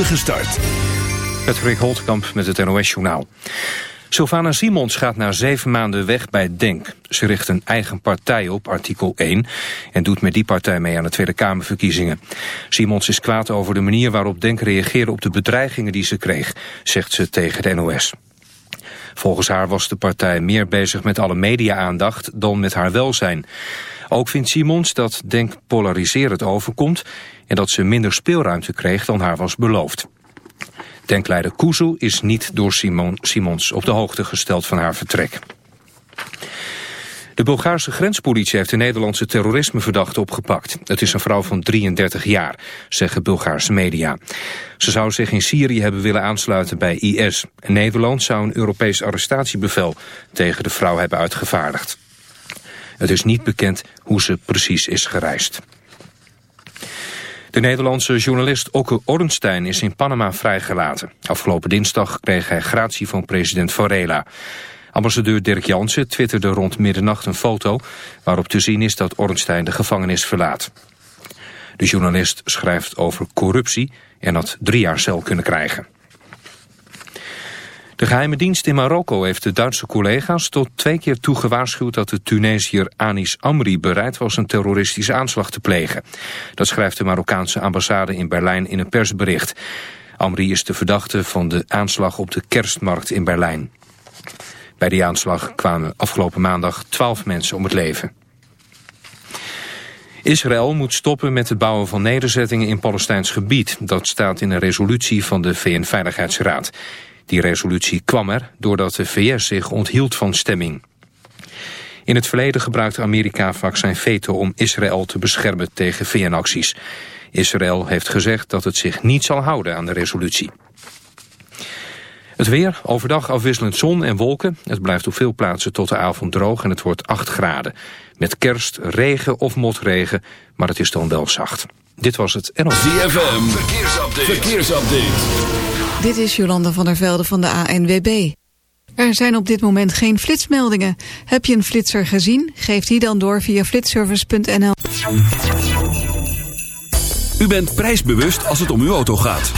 spoedige start. Patrick Holtkamp met het NOS-journaal. Sylvana Simons gaat na zeven maanden weg bij DENK. Ze richt een eigen partij op, artikel 1, en doet met die partij mee aan de Tweede Kamerverkiezingen. Simons is kwaad over de manier waarop DENK reageerde op de bedreigingen die ze kreeg, zegt ze tegen de NOS. Volgens haar was de partij meer bezig met alle media-aandacht dan met haar welzijn. Ook vindt Simons dat Denk polariserend overkomt... en dat ze minder speelruimte kreeg dan haar was beloofd. Denkleider Kuzu is niet door Simon, Simons op de hoogte gesteld van haar vertrek. De Bulgaarse grenspolitie heeft de Nederlandse terrorismeverdachte opgepakt. Het is een vrouw van 33 jaar, zeggen Bulgaarse media. Ze zou zich in Syrië hebben willen aansluiten bij IS. Nederland zou een Europees arrestatiebevel tegen de vrouw hebben uitgevaardigd. Het is niet bekend hoe ze precies is gereisd. De Nederlandse journalist Okke Ornstein is in Panama vrijgelaten. Afgelopen dinsdag kreeg hij gratie van president Varela. Ambassadeur Dirk Jansen twitterde rond middernacht een foto... waarop te zien is dat Ornstein de gevangenis verlaat. De journalist schrijft over corruptie en had drie jaar cel kunnen krijgen. De geheime dienst in Marokko heeft de Duitse collega's tot twee keer toe gewaarschuwd dat de Tunesiër Anis Amri bereid was een terroristische aanslag te plegen. Dat schrijft de Marokkaanse ambassade in Berlijn in een persbericht. Amri is de verdachte van de aanslag op de kerstmarkt in Berlijn. Bij die aanslag kwamen afgelopen maandag twaalf mensen om het leven. Israël moet stoppen met het bouwen van nederzettingen in Palestijns gebied. Dat staat in een resolutie van de VN-veiligheidsraad. Die resolutie kwam er doordat de VS zich onthield van stemming. In het verleden gebruikte Amerika vaak zijn veto om Israël te beschermen tegen VN-acties. Israël heeft gezegd dat het zich niet zal houden aan de resolutie. Het weer, overdag afwisselend zon en wolken. Het blijft op veel plaatsen tot de avond droog en het wordt 8 graden. Met kerst, regen of motregen, maar het is dan wel zacht. Dit was het NOS. ZFM, verkeersupdate. verkeersupdate. Dit is Jolanda van der Velde van de ANWB. Er zijn op dit moment geen flitsmeldingen. Heb je een flitser gezien? Geef die dan door via flitservice.nl. U bent prijsbewust als het om uw auto gaat.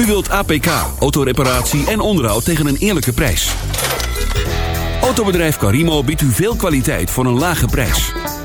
U wilt APK, autoreparatie en onderhoud tegen een eerlijke prijs. Autobedrijf Carimo biedt u veel kwaliteit voor een lage prijs.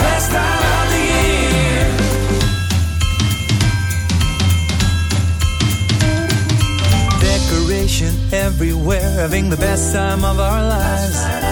the time of the year. Decoration everywhere, having the best time of our lives.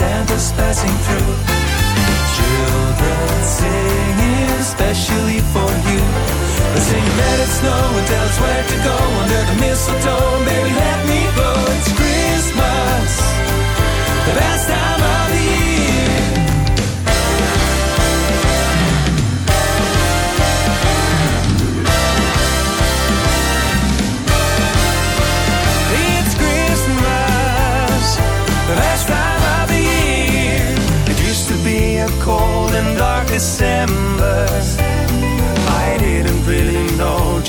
Santa's passing through. Children singing, especially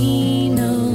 He knows.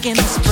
back in the spring.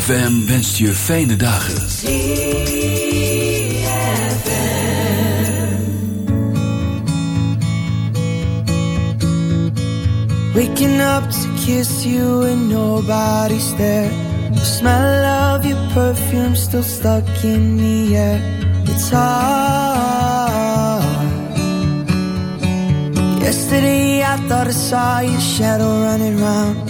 ZFM wenst je fijne dagen. Waking up to kiss you and nobody's there. The smell of your perfume still stuck in the air. It's all Yesterday I thought I saw your shadow running round.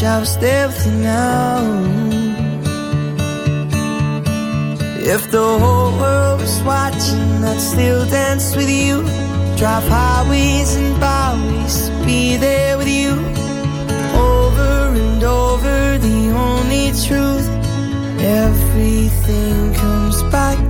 wish I was there with you now. If the whole world was watching, I'd still dance with you. Drive highways and byways be there with you. Over and over, the only truth. Everything comes back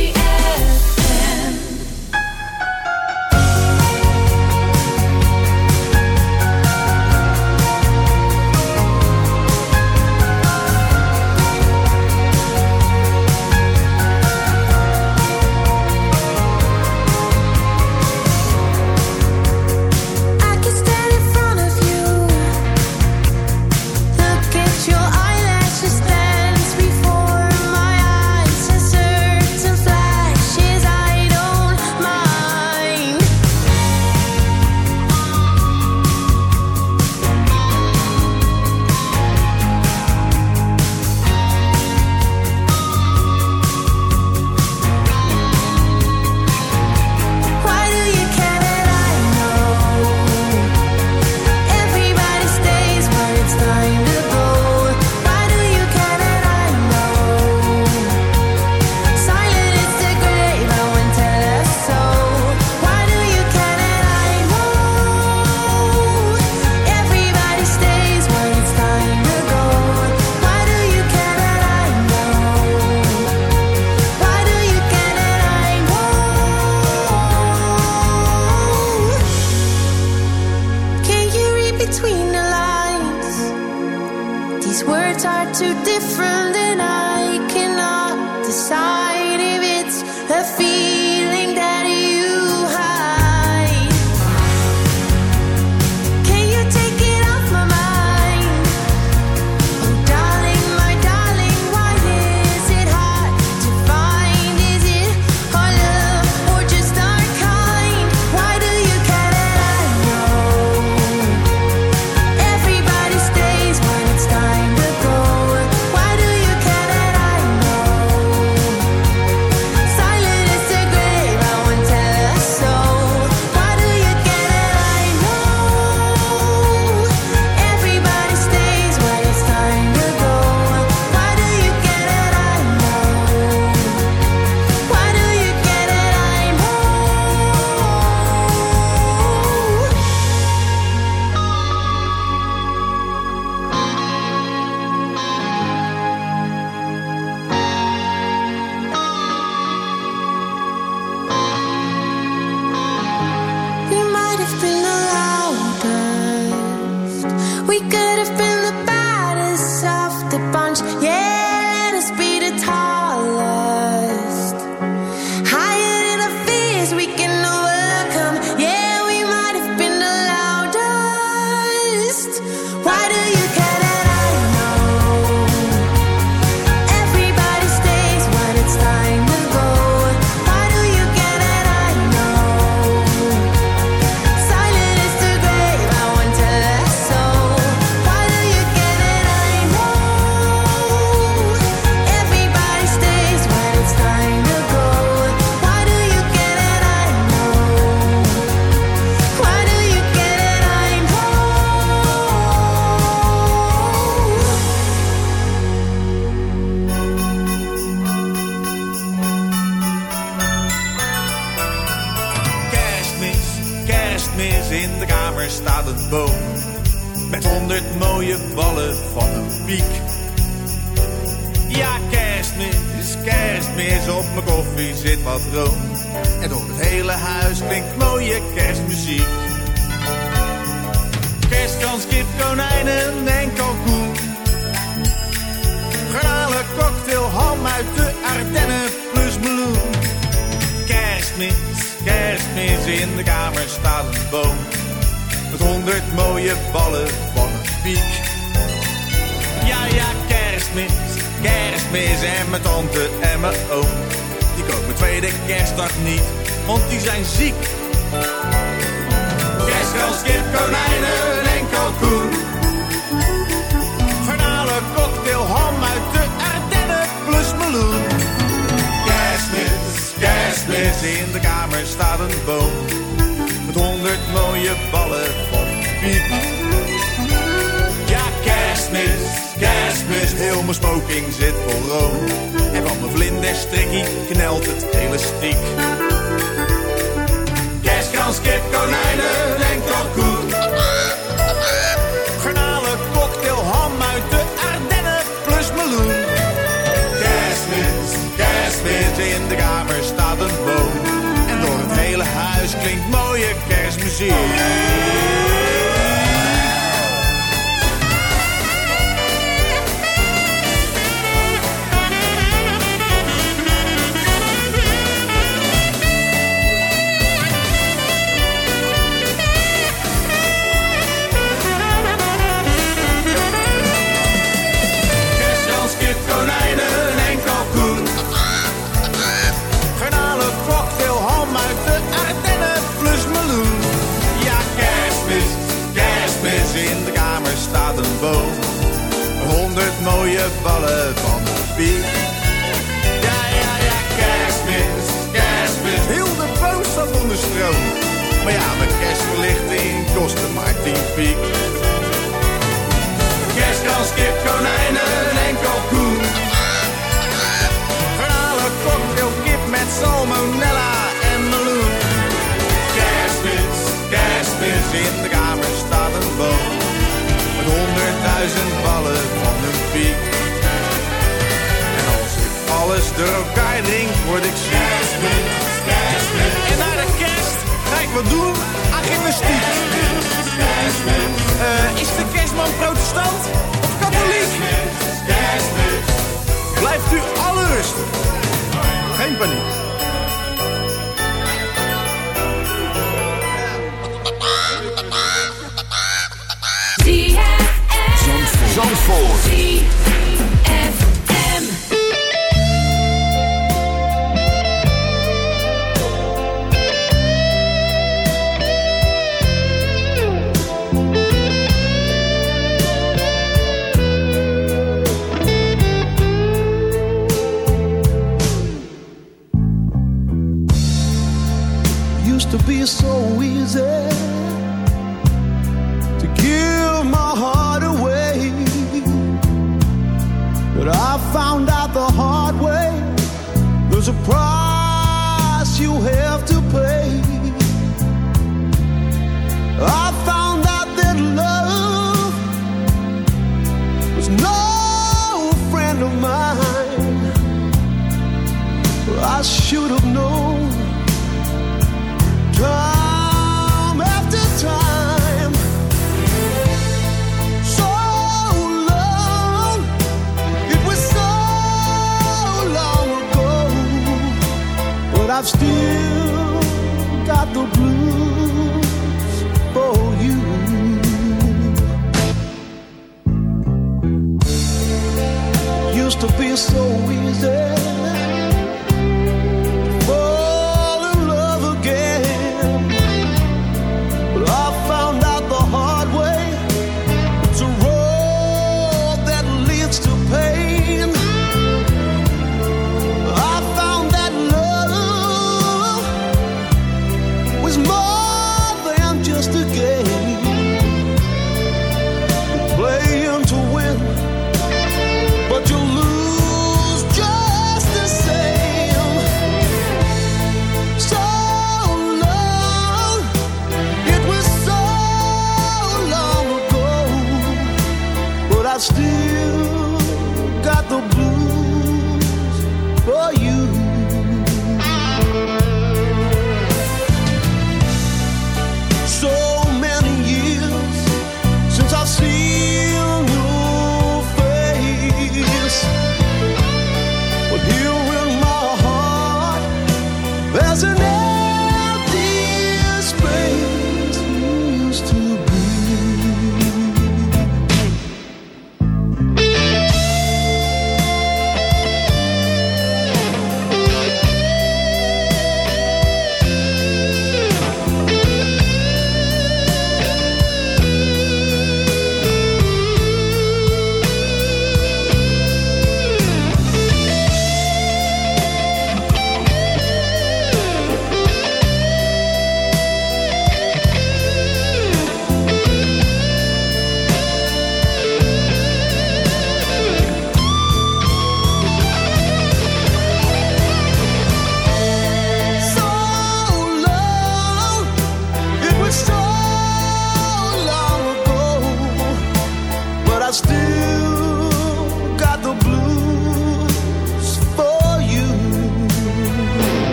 in de kamer staat een boom met honderd mooie ballen van piet. Ja, kerstmis, kerstmis, heel mijn smoking zit vol room. En van mijn vlinderstrikkie knelt het elastiek. Kerstkans, kip, konijnen en kalkoen music. van de piek. Ja, ja, ja, kerstmis, kerstmis. Heel de boos zat onder stroom. Maar ja, mijn kerstverlichting kostte maar 10 piek. Kerstkans, kip, konijnen, enkel koen. komt cocktail, kip met salmonella door elkaar drink, word ik ziek.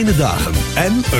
Fijne dagen en een